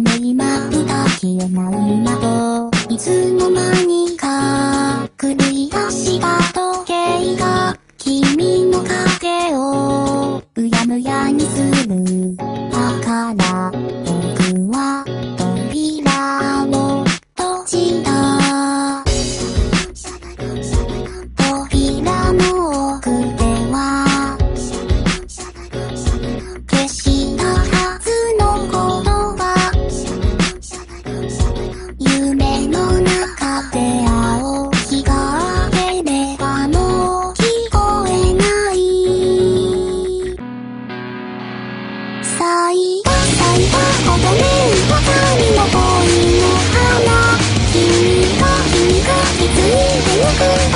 眠幕が消えないなといつの間にか繰り出した時計が君の顔。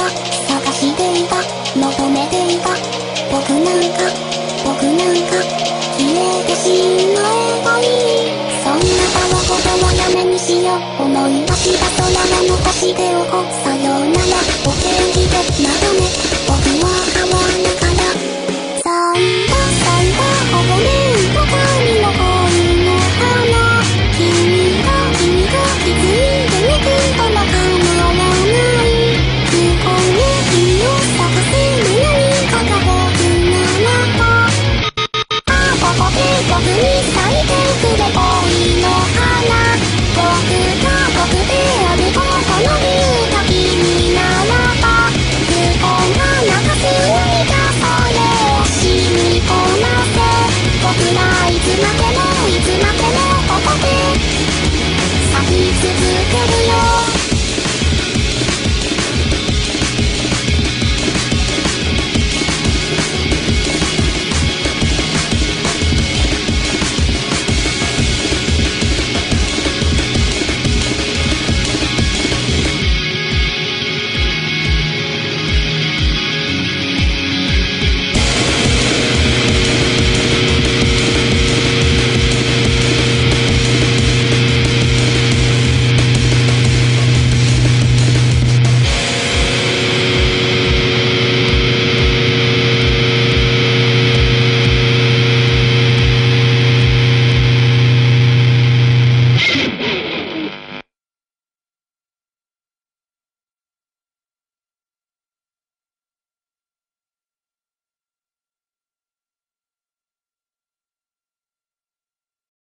た探していた。求めていた。僕なんか僕なんか消えてしまえばいい。そんなタバコとはやめにしよう。思い出した空が残しておこう。さ